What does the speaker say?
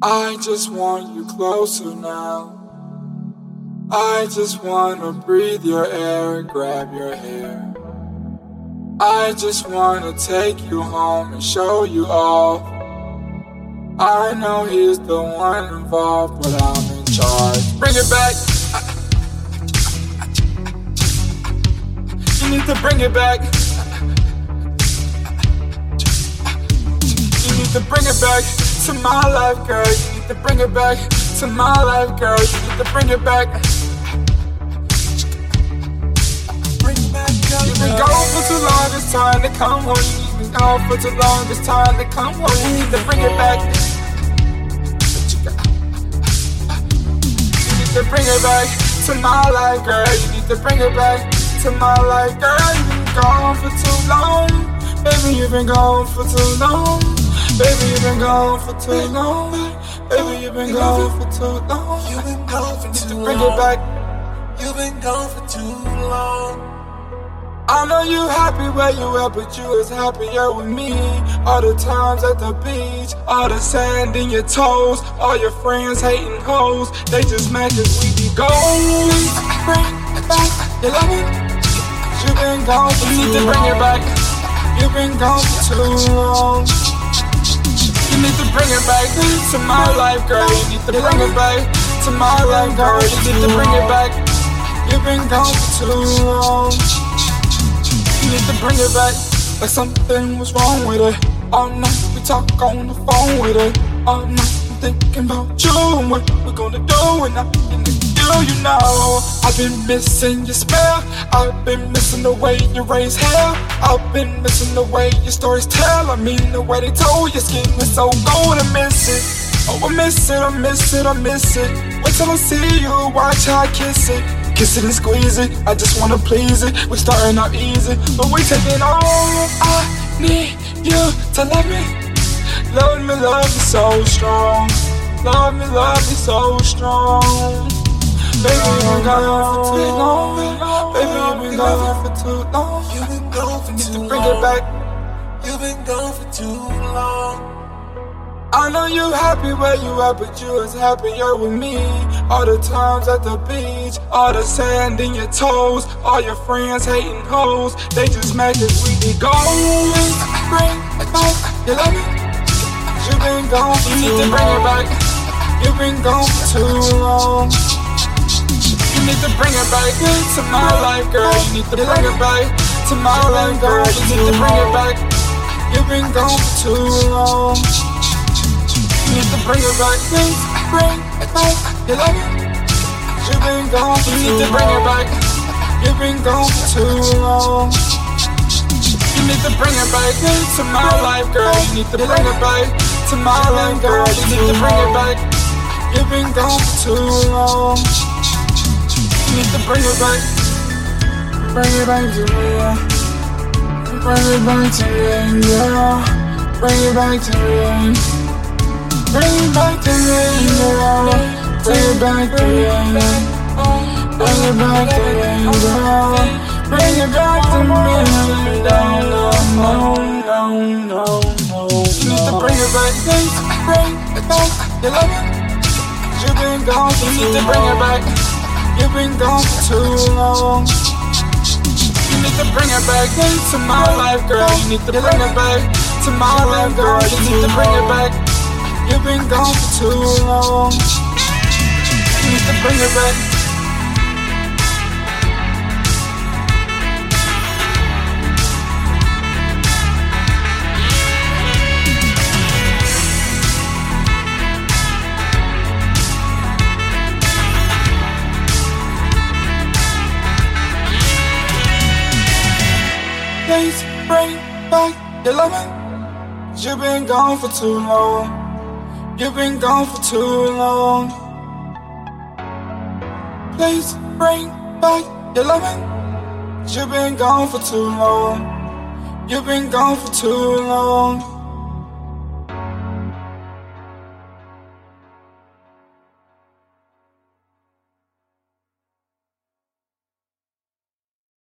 I just want you closer now. I just wanna breathe your air, and grab your hair. I just wanna take you home and show you off. I know he's the one involved, but I'm in charge. Bring it back. You need to bring it back. You need to bring it back to my life, girl. You need to bring it back to my life, girl. You need to bring it back. You've been gone for too long, it's time to come home. You've been gone for too long, it's time to come home. You need to bring it back. You need to bring it back to my life, girl. You need to bring it back to my life, girl. You've been gone for too long. Baby, you've been gone for too long. Baby, you've been gone for too long. Baby, you've been gone for too long. You've been gone for too long. Bring it back. You've been gone for too long. I know you happy where you at, but you was happier with me. All the times at the beach, all the sand in your toes, all your friends hating hoes, they just mad cause we be gone. Bring it back, you love it? You been gone for too You need to bring it back. You been gone for too long. You need to bring it back to my life, girl. You need to bring it back to my life, girl. You need to bring it back. You've been gone for too long. You need to bring it back like something was wrong with it. All night we talk on the phone with it. All night I'm thinking about you and what we're gonna do and nothing do. You know I've been missing your smell. I've been missing the way you raise hell. I've been missing the way your stories tell. I mean the way they told your skin is so gold. I miss it. Oh, I miss it. I miss it. I miss it. Wait till I see you. Watch how I kiss it. Kiss it and squeeze it, I just wanna please it. We're starting out easy, but we taking all. I need you to love me. Love me, love me so strong. Love me, love me so strong. Baby, been gone for too long. Baby, you've been gone for too long. You've been gone for Need too to long. bring it back. You've been gone for too long. I know you happy where you at, but you was happier with me. All the times at the beach, all the sand in your toes, all your friends hating hoes, they just mad cause we be gone. Bring it back, you love? You been gone for You need to bring it back. You been gone for too long. You need to bring it back to my life, girl. You need to bring it back to my life, girl. You need to bring it back. You've been gone for too long. You need to bring it back, please. Bring it back. You love it? You've been gone for You need to bring it back. You've been gone for too long. You need to bring it back to my life, girl. You need to bring it back to my life, girl. You need to bring it back. You've been gone for too long. Need to bring it back. Bring it back to me, yeah. Bring it back to me, yeah. Bring it back to me. Bring it back to me, girl. Bring it back to me. Bring it back to me, girl. Bring it back to me. No, no, no, no, no. You need to bring it back. Bring it back. You love it? You've been gone for You need to bring it back. You've been gone for too long. You need to bring it back to my life, girl. You need to bring it back to my life, girl. You need to bring it back. You've been gone for too long. You need to bring it back. Please bring back your loving. You've been gone for too long. You've been gone for too long. Please bring back your loving. You've been gone for too long. You've been gone for too long.